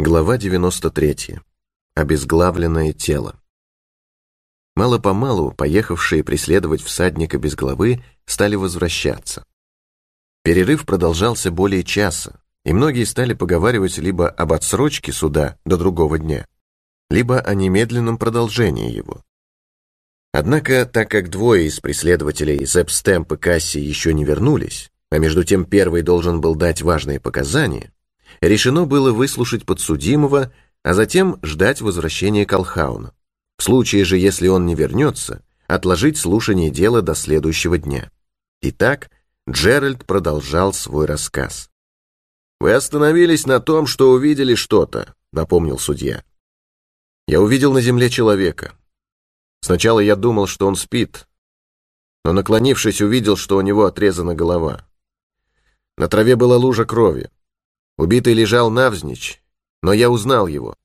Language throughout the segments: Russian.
Глава 93. Обезглавленное тело. Мало-помалу поехавшие преследовать всадника без головы стали возвращаться. Перерыв продолжался более часа, и многие стали поговаривать либо об отсрочке суда до другого дня, либо о немедленном продолжении его. Однако, так как двое из преследователей Зепстемп и Касси еще не вернулись, а между тем первый должен был дать важные показания, решено было выслушать подсудимого, а затем ждать возвращения Колхауна. В случае же, если он не вернется, отложить слушание дела до следующего дня. Итак, Джеральд продолжал свой рассказ. «Вы остановились на том, что увидели что-то», — напомнил судья. «Я увидел на земле человека. Сначала я думал, что он спит, но, наклонившись, увидел, что у него отрезана голова. На траве была лужа крови. Убитый лежал навзничь, но я узнал его.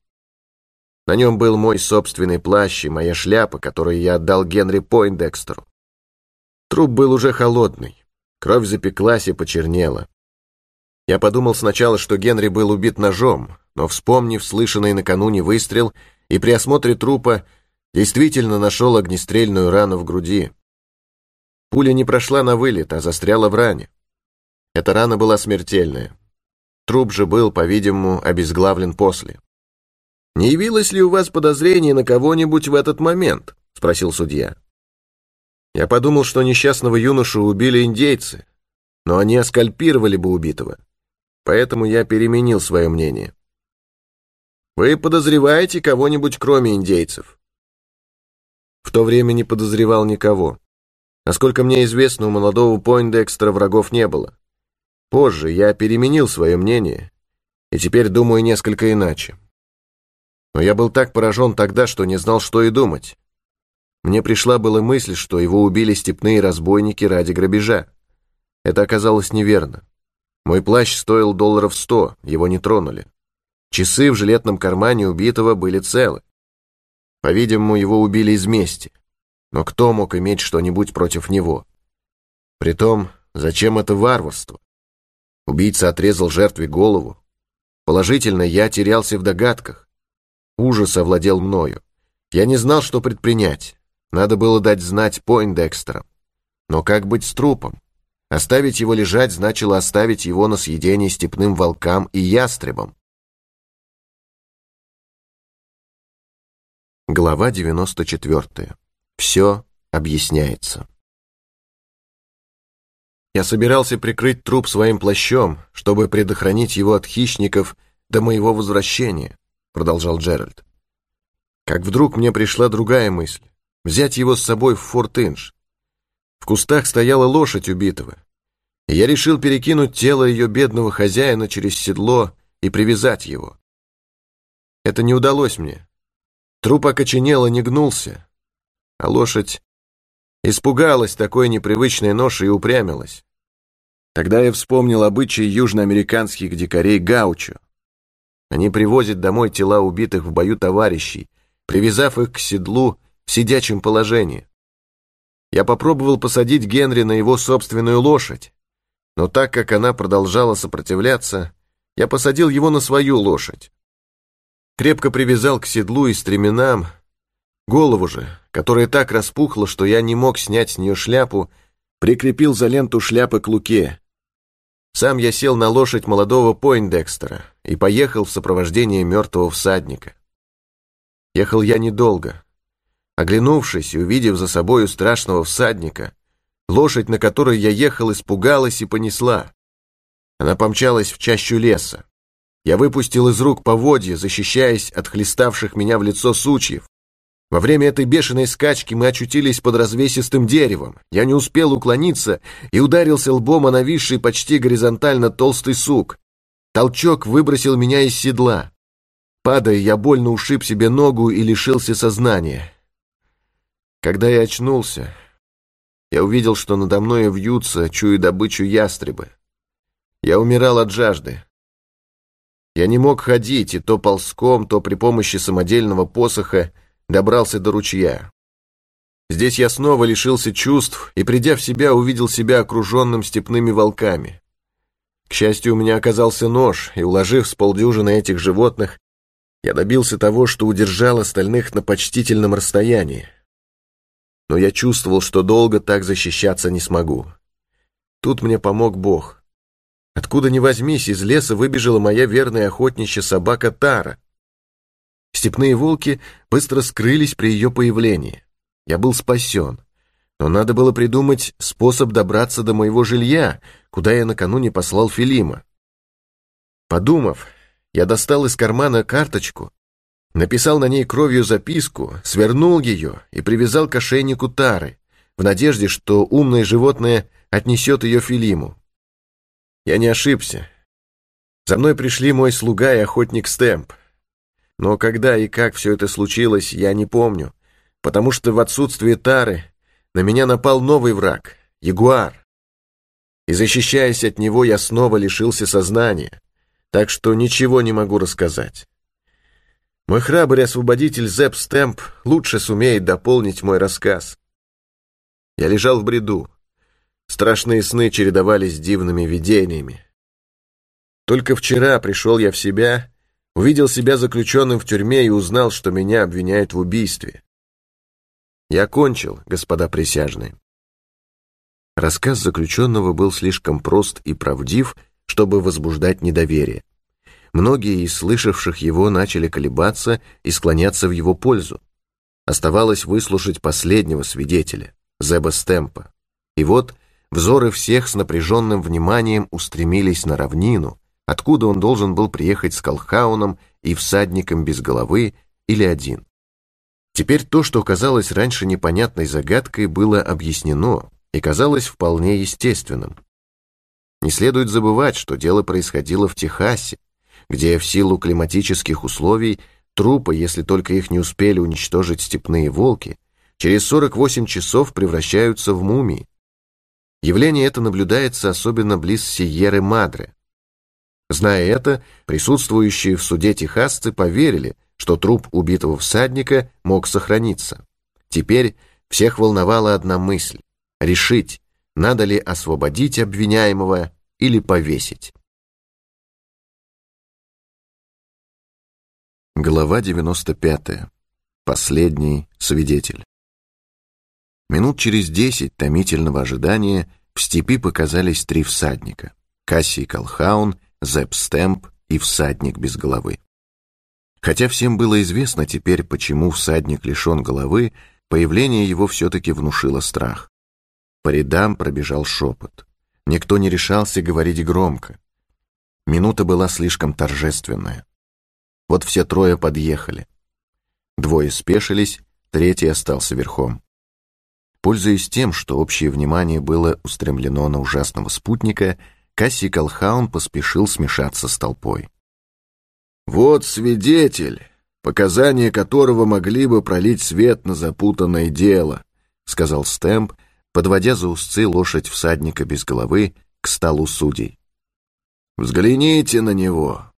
На нем был мой собственный плащ и моя шляпа, которую я отдал Генри Пойндекстеру. Труп был уже холодный, кровь запеклась и почернела. Я подумал сначала, что Генри был убит ножом, но, вспомнив слышанный накануне выстрел и при осмотре трупа, действительно нашел огнестрельную рану в груди. Пуля не прошла на вылет, а застряла в ране. Эта рана была смертельная. Труп же был, по-видимому, обезглавлен после. «Не явилось ли у вас подозрение на кого-нибудь в этот момент?» — спросил судья. Я подумал, что несчастного юношу убили индейцы, но они оскальпировали бы убитого. Поэтому я переменил свое мнение. «Вы подозреваете кого-нибудь, кроме индейцев?» В то время не подозревал никого. Насколько мне известно, у молодого Пойндекстера врагов не было. Позже я переменил свое мнение и теперь думаю несколько иначе. Но я был так поражен тогда, что не знал, что и думать. Мне пришла была мысль, что его убили степные разбойники ради грабежа. Это оказалось неверно. Мой плащ стоил долларов сто, его не тронули. Часы в жилетном кармане убитого были целы. По-видимому, его убили из мести. Но кто мог иметь что-нибудь против него? Притом, зачем это варварство? Убийца отрезал жертве голову. Положительно, я терялся в догадках. Ужас овладел мною. Я не знал, что предпринять. Надо было дать знать Пойндекстерам. Но как быть с трупом? Оставить его лежать значило оставить его на съедение степным волкам и ястребам. Глава 94. Все объясняется. Я собирался прикрыть труп своим плащом, чтобы предохранить его от хищников до моего возвращения, продолжал Джеральд. Как вдруг мне пришла другая мысль — взять его с собой в Форт Инж. В кустах стояла лошадь убитого, я решил перекинуть тело ее бедного хозяина через седло и привязать его. Это не удалось мне. Труп окоченел не гнулся, а лошадь Испугалась такой непривычной ноши и упрямилась. Тогда я вспомнил обычаи южноамериканских дикарей гаучо. Они привозят домой тела убитых в бою товарищей, привязав их к седлу в сидячем положении. Я попробовал посадить Генри на его собственную лошадь, но так как она продолжала сопротивляться, я посадил его на свою лошадь. Крепко привязал к седлу и стременам, Голову же, которая так распухла, что я не мог снять с нее шляпу, прикрепил за ленту шляпы к луке. Сам я сел на лошадь молодого Пойндекстера и поехал в сопровождении мертвого всадника. Ехал я недолго. Оглянувшись и увидев за собою страшного всадника, лошадь, на которой я ехал, испугалась и понесла. Она помчалась в чащу леса. Я выпустил из рук поводья, защищаясь от хлеставших меня в лицо сучьев. Во время этой бешеной скачки мы очутились под развесистым деревом. Я не успел уклониться и ударился лбом о нависший почти горизонтально толстый сук. Толчок выбросил меня из седла. Падая, я больно ушиб себе ногу и лишился сознания. Когда я очнулся, я увидел, что надо мной вьются, чую добычу ястребы. Я умирал от жажды. Я не мог ходить, и то ползком, то при помощи самодельного посоха добрался до ручья. Здесь я снова лишился чувств и, придя в себя, увидел себя окруженным степными волками. К счастью, у меня оказался нож, и, уложив с полдюжины этих животных, Я добился того, что удержал остальных на почтительном расстоянии. Но я чувствовал, что долго так защищаться не смогу. Тут мне помог Бог. Откуда ни возьмись, из леса выбежала моя верная охотничья собака Тара. Степные волки быстро скрылись при ее появлении. Я был спасен. Но надо было придумать способ добраться до моего жилья, куда я накануне послал Филима. Подумав, я достал из кармана карточку, написал на ней кровью записку, свернул ее и привязал к ошейнику Тары, в надежде, что умное животное отнесет ее Филиму. Я не ошибся. За мной пришли мой слуга и охотник Стэмп. Но когда и как все это случилось, я не помню, потому что в отсутствие Тары на меня напал новый враг — ягуар. И защищаясь от него, я снова лишился сознания, так что ничего не могу рассказать. Мой храбрый освободитель Зепп Стэмп лучше сумеет дополнить мой рассказ. Я лежал в бреду. Страшные сны чередовались с дивными видениями. Только вчера пришел я в себя, увидел себя заключенным в тюрьме и узнал, что меня обвиняют в убийстве. Я кончил, господа присяжные. Рассказ заключенного был слишком прост и правдив, чтобы возбуждать недоверие. Многие из слышавших его начали колебаться и склоняться в его пользу. Оставалось выслушать последнего свидетеля, Зеба Стемпа. И вот взоры всех с напряженным вниманием устремились на равнину, откуда он должен был приехать с Колхауном и всадником без головы или один. Теперь то, что казалось раньше непонятной загадкой, было объяснено и казалось вполне естественным. Не следует забывать, что дело происходило в Техасе, где в силу климатических условий трупы, если только их не успели уничтожить степные волки, через 48 часов превращаются в мумии. Явление это наблюдается особенно близ Сиеры-Мадре. Зная это, присутствующие в суде техасцы поверили, что труп убитого всадника мог сохраниться. Теперь всех волновала одна мысль — решить, надо ли освободить обвиняемого или повесить. Глава 95. Последний свидетель. Минут через десять томительного ожидания в степи показались три всадника — Кассий Колхаун, Зепп Стэмп и всадник без головы. Хотя всем было известно теперь, почему всадник лишен головы, появление его все-таки внушило страх. По рядам пробежал шепот. Никто не решался говорить громко. Минута была слишком торжественная. Вот все трое подъехали. Двое спешились, третий остался верхом. Пользуясь тем, что общее внимание было устремлено на ужасного спутника, Кассий Колхаун поспешил смешаться с толпой. Вот свидетель, показания которого могли бы пролить свет на запутанное дело, сказал Стэмп, подводя за узцы лошадь всадника без головы к столу судей. Взгляните на него.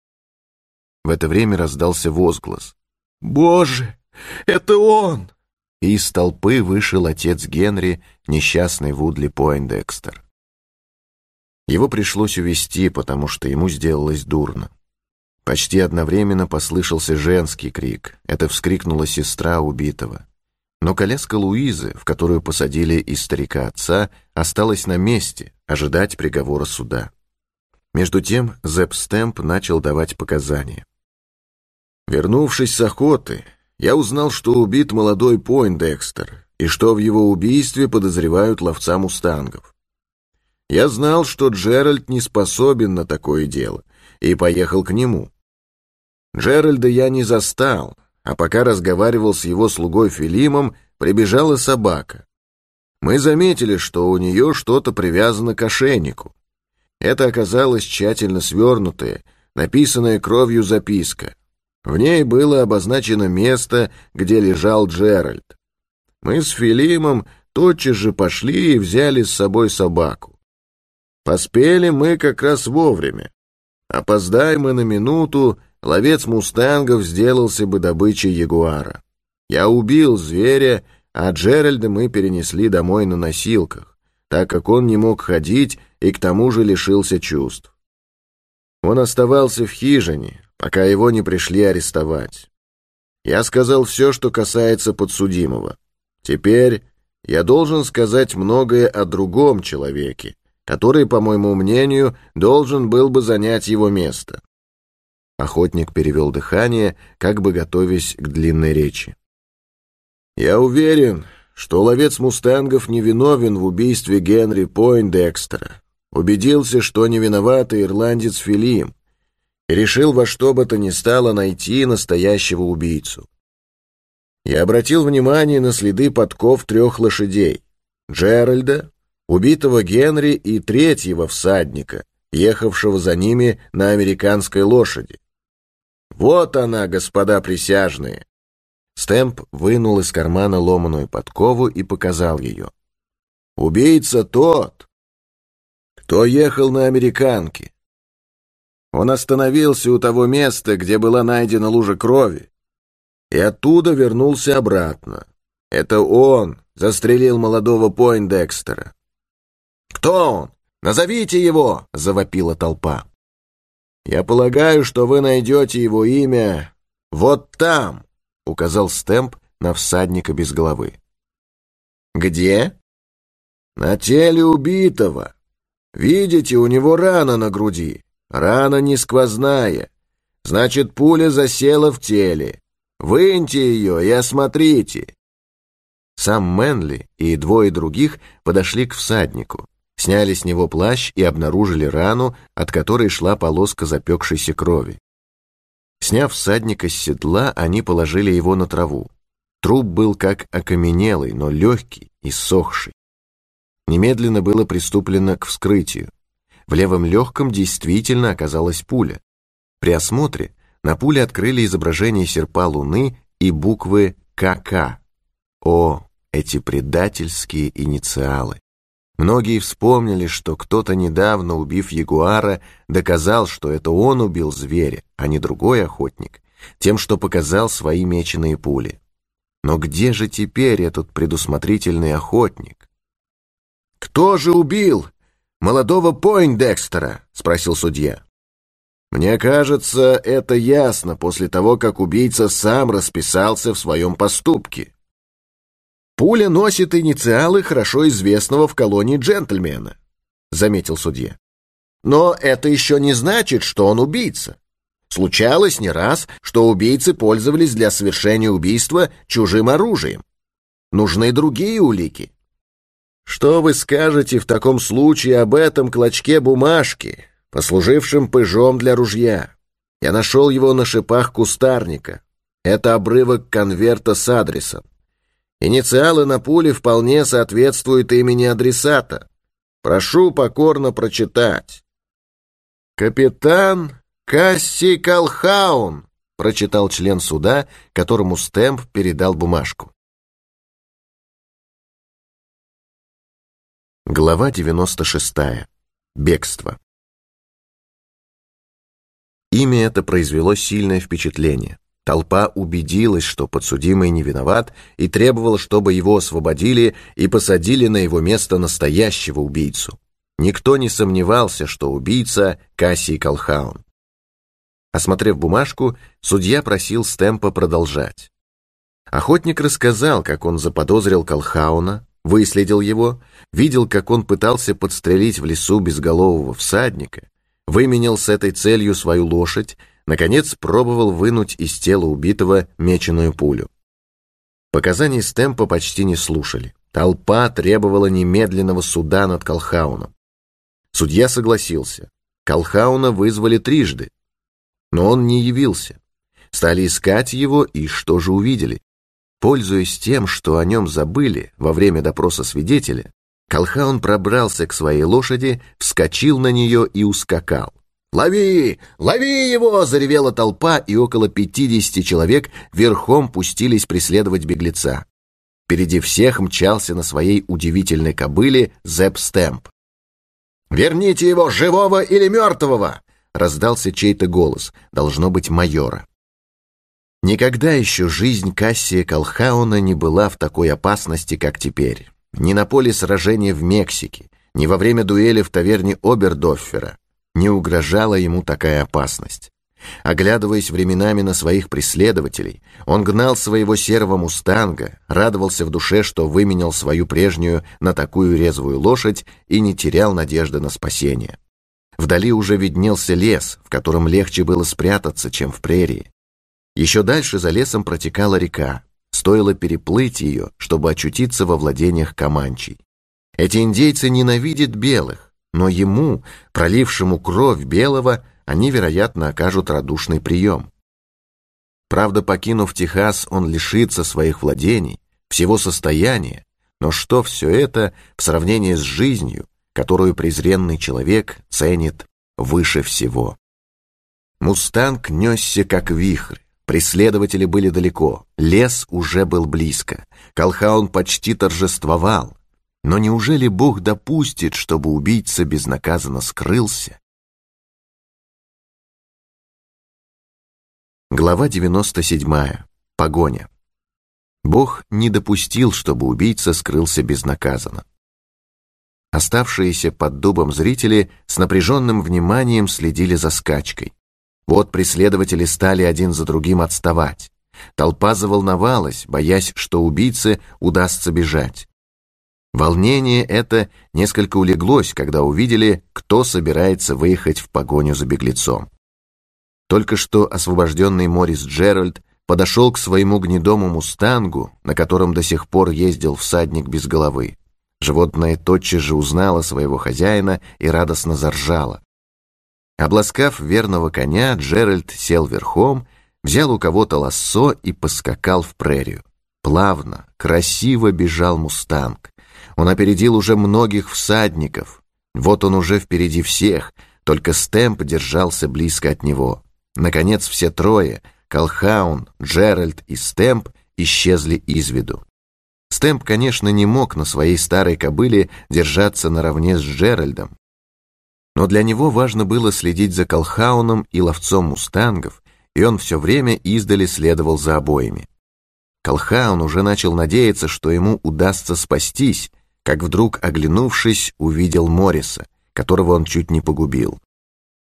В это время раздался возглас. «Боже, это он!» И из толпы вышел отец Генри, несчастный Вудли Пойндекстер. Его пришлось увести, потому что ему сделалось дурно. Почти одновременно послышался женский крик. Это вскрикнула сестра убитого. Но коляска Луизы, в которую посадили из старика отца, осталась на месте, ожидать приговора суда. Между тем Зепп Стэмп начал давать показания. Вернувшись с охоты, я узнал, что убит молодой Пойндекстер и что в его убийстве подозревают ловца мустангов. Я знал, что Джеральд не способен на такое дело, и поехал к нему. Джеральда я не застал, а пока разговаривал с его слугой Филимом, прибежала собака. Мы заметили, что у нее что-то привязано к ошейнику. Это оказалась тщательно свернутая, написанная кровью записка. В ней было обозначено место, где лежал Джеральд. Мы с Филимом тотчас же пошли и взяли с собой собаку. Поспели мы как раз вовремя. Опоздаем мы на минуту, ловец мустангов сделался бы добычей ягуара. Я убил зверя, а Джеральда мы перенесли домой на носилках, так как он не мог ходить и к тому же лишился чувств. Он оставался в хижине, пока его не пришли арестовать. Я сказал все, что касается подсудимого. Теперь я должен сказать многое о другом человеке, который, по моему мнению, должен был бы занять его место. Охотник перевел дыхание, как бы готовясь к длинной речи. «Я уверен, что ловец мустангов не виновен в убийстве Генри Пойндекстера. Убедился, что не виноватый ирландец Филим, и решил во что бы то ни стало найти настоящего убийцу. Я обратил внимание на следы подков трех лошадей — Джеральда, убитого Генри и третьего всадника, ехавшего за ними на американской лошади. Вот она, господа присяжные. Стэмп вынул из кармана ломаную подкову и показал ее. Убийца тот, кто ехал на американке. Он остановился у того места, где была найдена лужа крови, и оттуда вернулся обратно. Это он застрелил молодого Пойндекстера. «Кто он? Назовите его!» — завопила толпа. «Я полагаю, что вы найдете его имя вот там», — указал Стэмп на всадника без головы. «Где?» «На теле убитого. Видите, у него рана на груди. Рана не сквозная. Значит, пуля засела в теле. Выньте ее и осмотрите. Сам Мэнли и двое других подошли к всаднику, сняли с него плащ и обнаружили рану, от которой шла полоска запекшейся крови. Сняв всадника с седла, они положили его на траву. Труп был как окаменелый, но легкий и сохший. Немедленно было приступлено к вскрытию. В левом легком действительно оказалась пуля. При осмотре на пуле открыли изображение серпа Луны и буквы КК. О, эти предательские инициалы! Многие вспомнили, что кто-то недавно, убив ягуара, доказал, что это он убил зверя, а не другой охотник, тем, что показал свои меченые пули. Но где же теперь этот предусмотрительный охотник? «Кто же убил молодого Пойндекстера?» — спросил судья. «Мне кажется, это ясно после того, как убийца сам расписался в своем поступке. Пуля носит инициалы хорошо известного в колонии джентльмена», — заметил судья. «Но это еще не значит, что он убийца. Случалось не раз, что убийцы пользовались для совершения убийства чужим оружием. Нужны другие улики. Что вы скажете в таком случае об этом клочке бумажки, послужившем пыжом для ружья? Я нашел его на шипах кустарника. Это обрывок конверта с адресом. Инициалы на пуле вполне соответствуют имени адресата. Прошу покорно прочитать. «Капитан Касси Калхаун», — прочитал член суда, которому Стэмп передал бумажку. Глава 96. Бегство. Имя это произвело сильное впечатление. Толпа убедилась, что подсудимый не виноват, и требовала, чтобы его освободили и посадили на его место настоящего убийцу. Никто не сомневался, что убийца Кассий Колхаун. Осмотрев бумажку, судья просил Стэмпа продолжать. Охотник рассказал, как он заподозрил Колхауна, выследил его, видел, как он пытался подстрелить в лесу безголового всадника, выменял с этой целью свою лошадь, наконец пробовал вынуть из тела убитого меченую пулю. Показаний Стэмпа почти не слушали. Толпа требовала немедленного суда над Колхауном. Судья согласился. Колхауна вызвали трижды, но он не явился. Стали искать его, и что же увидели? Пользуясь тем, что о нем забыли во время допроса свидетеля, Колхаун пробрался к своей лошади, вскочил на нее и ускакал. «Лови! Лови его!» — заревела толпа, и около пятидесяти человек верхом пустились преследовать беглеца. Впереди всех мчался на своей удивительной кобыле Зепп Стэмп. «Верните его, живого или мертвого!» — раздался чей-то голос, должно быть майора. Никогда еще жизнь Кассия Колхауна не была в такой опасности, как теперь. Ни на поле сражения в Мексике, ни во время дуэли в таверне Обердоффера не угрожала ему такая опасность. Оглядываясь временами на своих преследователей, он гнал своего серого мустанга, радовался в душе, что выменял свою прежнюю на такую резвую лошадь и не терял надежды на спасение. Вдали уже виднелся лес, в котором легче было спрятаться, чем в прерии. Еще дальше за лесом протекала река. Стоило переплыть ее, чтобы очутиться во владениях Каманчей. Эти индейцы ненавидят белых, но ему, пролившему кровь белого, они, вероятно, окажут радушный прием. Правда, покинув Техас, он лишится своих владений, всего состояния, но что все это в сравнении с жизнью, которую презренный человек ценит выше всего? Мустанг несся как вихрь, преследователи были далеко, лес уже был близко, Колхаун почти торжествовал, но неужели Бог допустит, чтобы убийца безнаказанно скрылся? Глава 97. Погоня. Бог не допустил, чтобы убийца скрылся безнаказанно. Оставшиеся под дубом зрители с напряженным вниманием следили за скачкой. Вот преследователи стали один за другим отставать. Толпа заволновалась, боясь, что убийце удастся бежать. Волнение это несколько улеглось, когда увидели, кто собирается выехать в погоню за беглецом. Только что освобожденный Морис Джеральд подошел к своему гнедому мустангу, на котором до сих пор ездил всадник без головы. Животное тотчас же узнало своего хозяина и радостно заржало. Обласкав верного коня, Джеральд сел верхом, взял у кого-то лассо и поскакал в прерию. Плавно, красиво бежал мустанг. Он опередил уже многих всадников. Вот он уже впереди всех, только Стэмп держался близко от него. Наконец все трое, Колхаун, Джеральд и Стэмп, исчезли из виду. Стэмп, конечно, не мог на своей старой кобыле держаться наравне с Джеральдом, но для него важно было следить за Колхауном и ловцом мустангов, и он все время издали следовал за обоими. Колхаун уже начал надеяться, что ему удастся спастись, как вдруг, оглянувшись, увидел Морриса, которого он чуть не погубил.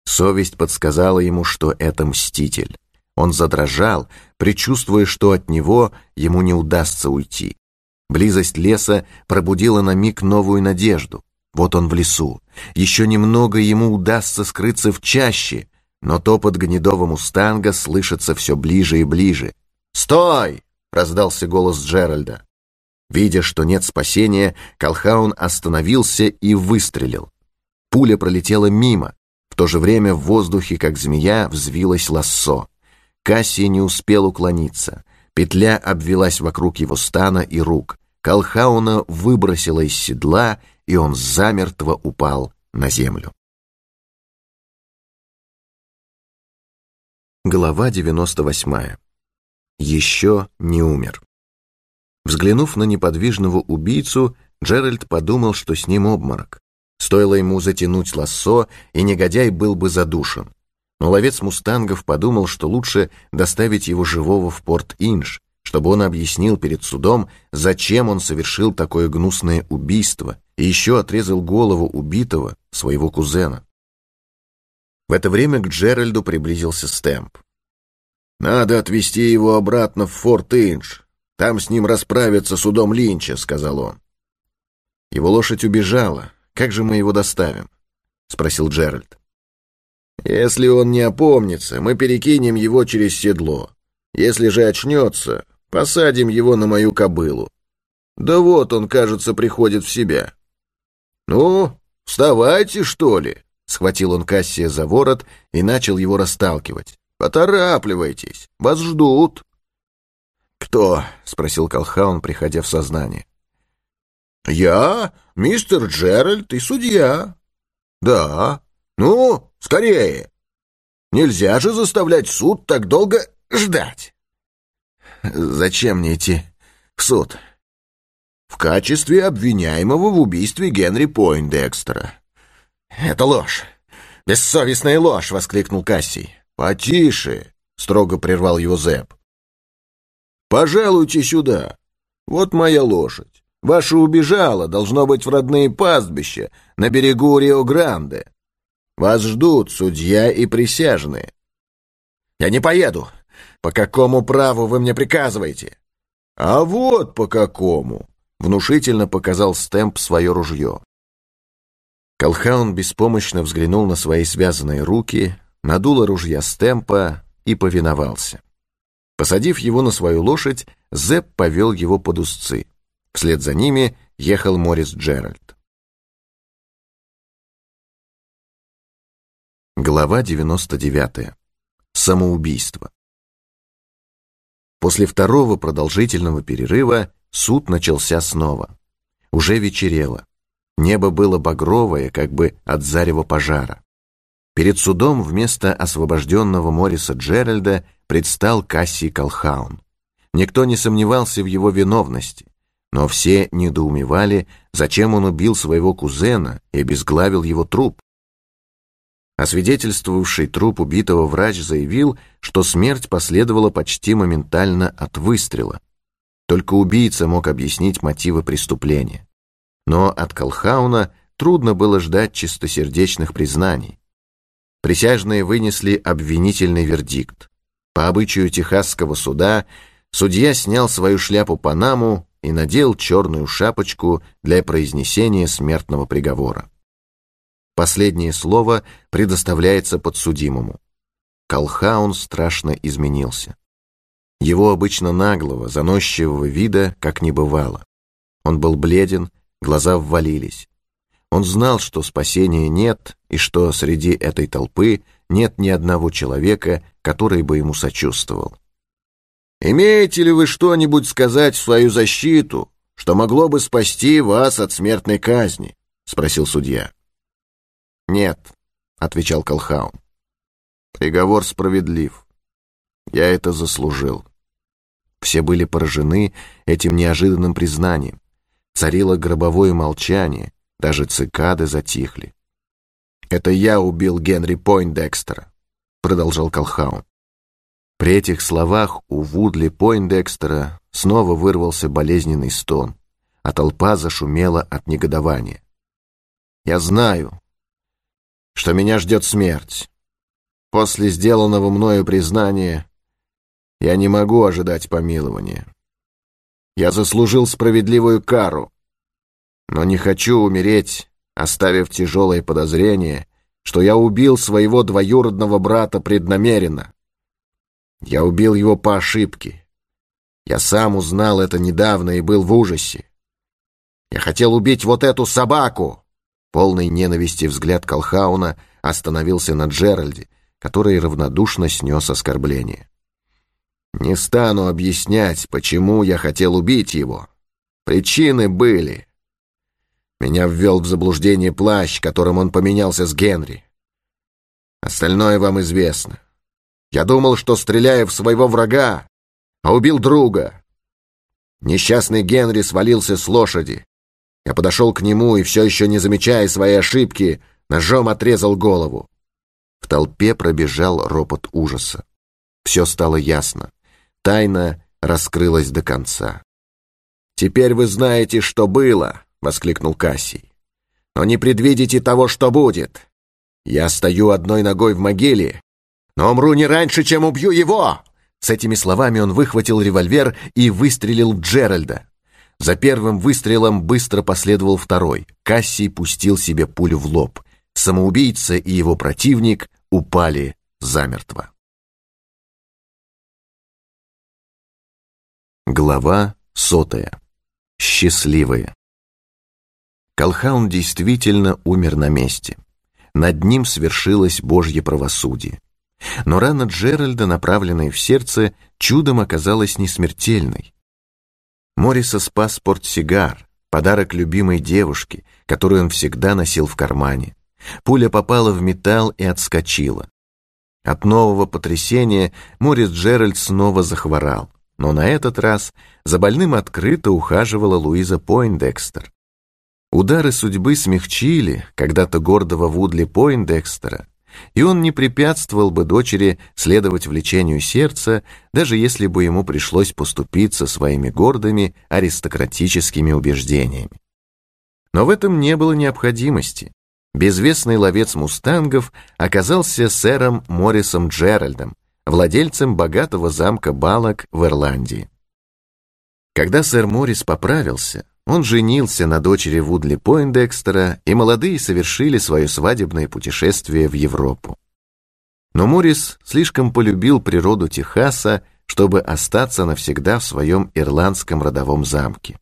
Совесть подсказала ему, что это мститель. Он задрожал, предчувствуя, что от него ему не удастся уйти. Близость леса пробудила на миг новую надежду. Вот он в лесу. Еще немного ему удастся скрыться в чаще, но топот гнедого мустанга слышится все ближе и ближе. «Стой!» — раздался голос Джеральда. Видя, что нет спасения, Колхаун остановился и выстрелил. Пуля пролетела мимо. В то же время в воздухе, как змея, взвилось лассо. Кассия не успел уклониться. Петля обвелась вокруг его стана и рук. Колхауна выбросила из седла, и он замертво упал на землю. Глава 98. Еще не умер. Взглянув на неподвижного убийцу, Джеральд подумал, что с ним обморок. Стоило ему затянуть лассо, и негодяй был бы задушен. Но ловец мустангов подумал, что лучше доставить его живого в порт Инж, чтобы он объяснил перед судом, зачем он совершил такое гнусное убийство, и еще отрезал голову убитого, своего кузена. В это время к Джеральду приблизился Стэмп. «Надо отвезти его обратно в Форт Инж. Там с ним расправятся судом Линча», — сказал он. «Его лошадь убежала. Как же мы его доставим?» — спросил Джеральд. «Если он не опомнится, мы перекинем его через седло. Если же очнется, посадим его на мою кобылу. Да вот он, кажется, приходит в себя». «Ну, вставайте, что ли?» — схватил он Кассия за ворот и начал его расталкивать. «Поторапливайтесь, вас ждут». «Кто?» — спросил Колхаун, приходя в сознание. «Я, мистер Джеральд и судья». «Да. Ну, скорее. Нельзя же заставлять суд так долго ждать». «Зачем мне идти в суд?» «В качестве обвиняемого в убийстве Генри Пойндекстера». «Это ложь! Бессовестная ложь!» — воскликнул Кассий. «Потише!» — строго прервал его Зэп. «Пожалуйте сюда. Вот моя лошадь. Ваша убежала, должно быть, в родные пастбища на берегу Рио-Гранде. Вас ждут судья и присяжные». «Я не поеду! По какому праву вы мне приказываете?» «А вот по какому!» — внушительно показал Стэмп свое ружье. Колхаун беспомощно взглянул на свои связанные руки, надул ружья Стэмпа и повиновался. Посадив его на свою лошадь, Зепп повел его под узцы. Вслед за ними ехал Морис Джеральд. Глава 99. Самоубийство. После второго продолжительного перерыва суд начался снова. Уже вечерело. Небо было багровое, как бы от зарева пожара. Перед судом вместо освобожденного Мориса Джеральда предстал Кассий Колхаун. Никто не сомневался в его виновности, но все недоумевали, зачем он убил своего кузена и обезглавил его труп. Освидетельствовавший труп убитого врач заявил, что смерть последовала почти моментально от выстрела. Только убийца мог объяснить мотивы преступления. Но от Колхауна трудно было ждать чистосердечных признаний. Присяжные вынесли обвинительный вердикт. По обычаю техасского суда судья снял свою шляпу Панаму и надел черную шапочку для произнесения смертного приговора. Последнее слово предоставляется подсудимому. Колхаун страшно изменился. Его обычно наглого, заносчивого вида как не бывало. Он был бледен, глаза ввалились. Он знал, что спасения нет, и что среди этой толпы нет ни одного человека, который бы ему сочувствовал. «Имеете ли вы что-нибудь сказать в свою защиту, что могло бы спасти вас от смертной казни?» — спросил судья. «Нет», — отвечал Колхаун. «Приговор справедлив. Я это заслужил». Все были поражены этим неожиданным признанием. Царило гробовое молчание, даже цикады затихли. «Это я убил Генри Пойндекстера», — продолжал Колхаун. При этих словах у Вудли Пойндекстера снова вырвался болезненный стон, а толпа зашумела от негодования. «Я знаю, что меня ждет смерть. После сделанного мною признания я не могу ожидать помилования. Я заслужил справедливую кару, но не хочу умереть, оставив тяжелое подозрение, что я убил своего двоюродного брата преднамеренно. Я убил его по ошибке. Я сам узнал это недавно и был в ужасе. Я хотел убить вот эту собаку, Полный ненависти взгляд Колхауна остановился на Джеральде, который равнодушно снес оскорбление. «Не стану объяснять, почему я хотел убить его. Причины были. Меня ввел в заблуждение плащ, которым он поменялся с Генри. Остальное вам известно. Я думал, что стреляю в своего врага, а убил друга. Несчастный Генри свалился с лошади. Я подошел к нему и, все еще не замечая своей ошибки, ножом отрезал голову. В толпе пробежал ропот ужаса. Все стало ясно. Тайна раскрылась до конца. «Теперь вы знаете, что было!» — воскликнул Кассий. «Но не предвидите того, что будет. Я стою одной ногой в могиле, но умру не раньше, чем убью его!» С этими словами он выхватил револьвер и выстрелил Джеральда. За первым выстрелом быстро последовал второй. Кассий пустил себе пулю в лоб. Самоубийца и его противник упали замертво. Глава сотая. Счастливые. Колхаун действительно умер на месте. Над ним свершилось Божье правосудие. Но рана Джеральда, направленная в сердце, чудом оказалась несмертельной. Морриса спас портсигар, подарок любимой девушке, которую он всегда носил в кармане. Пуля попала в металл и отскочила. От нового потрясения Моррис Джеральд снова захворал, но на этот раз за больным открыто ухаживала Луиза Пойндекстер. Удары судьбы смягчили когда-то гордого Вудли Пойндекстера, и он не препятствовал бы дочери следовать влечению сердца, даже если бы ему пришлось поступиться своими гордыми аристократическими убеждениями. Но в этом не было необходимости. Безвестный ловец мустангов оказался сэром Моррисом Джеральдом, владельцем богатого замка Балок в Ирландии. Когда сэр Моррис поправился, он женился на дочери Вудли Пойндекстера, и молодые совершили свое свадебное путешествие в Европу. Но Моррис слишком полюбил природу Техаса, чтобы остаться навсегда в своем ирландском родовом замке.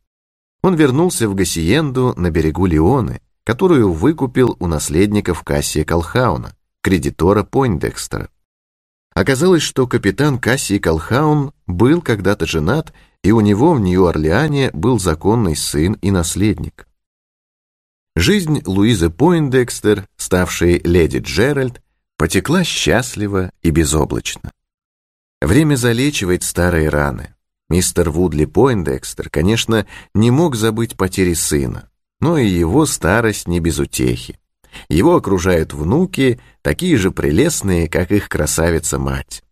Он вернулся в Гассиенду на берегу Леоны, которую выкупил у наследников Кассия Колхауна, кредитора Пойндекстера. Оказалось, что капитан Кассий Колхаун был когда-то женат и у него в Нью-Орлеане был законный сын и наследник. Жизнь Луизы Пойндекстер, ставшей леди Джеральд, потекла счастливо и безоблачно. Время залечивает старые раны. Мистер Вудли Пойндекстер, конечно, не мог забыть потери сына, но и его старость не без утехи. Его окружают внуки, такие же прелестные, как их красавица-мать.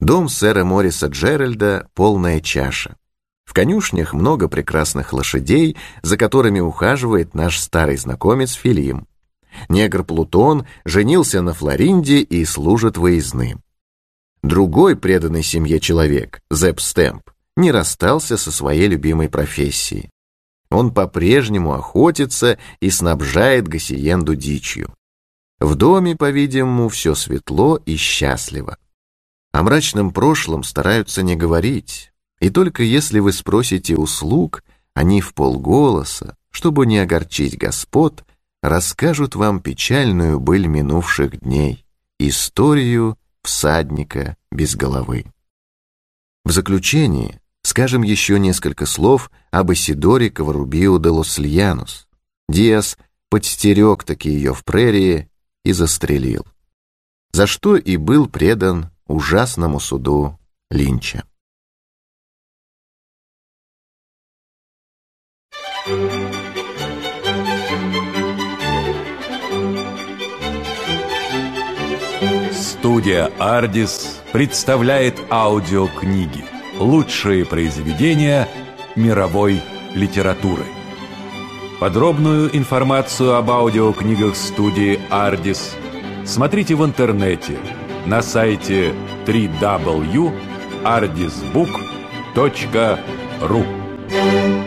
Дом сэра Морриса Джеральда — полная чаша. В конюшнях много прекрасных лошадей, за которыми ухаживает наш старый знакомец Филим. Негр Плутон женился на Флоринде и служит выездным. Другой преданный семье человек, Зепп Стэмп, не расстался со своей любимой профессией. Он по-прежнему охотится и снабжает Гассиенду дичью. В доме, по-видимому, все светло и счастливо. О мрачном прошлом стараются не говорить, и только если вы спросите услуг, они в полголоса, чтобы не огорчить господ, расскажут вам печальную быль минувших дней, историю всадника без головы. В заключение скажем еще несколько слов об Исидоре Коварубио де лос Льянус. Диас подстерег таки ее в прерии и застрелил, за что и был предан ужасному суду Линча. Студия «Ардис» представляет аудиокниги «Лучшие произведения мировой литературы». Подробную информацию об аудиокнигах студии «Ардис» смотрите в интернете – на сайте www.ardisbook.ru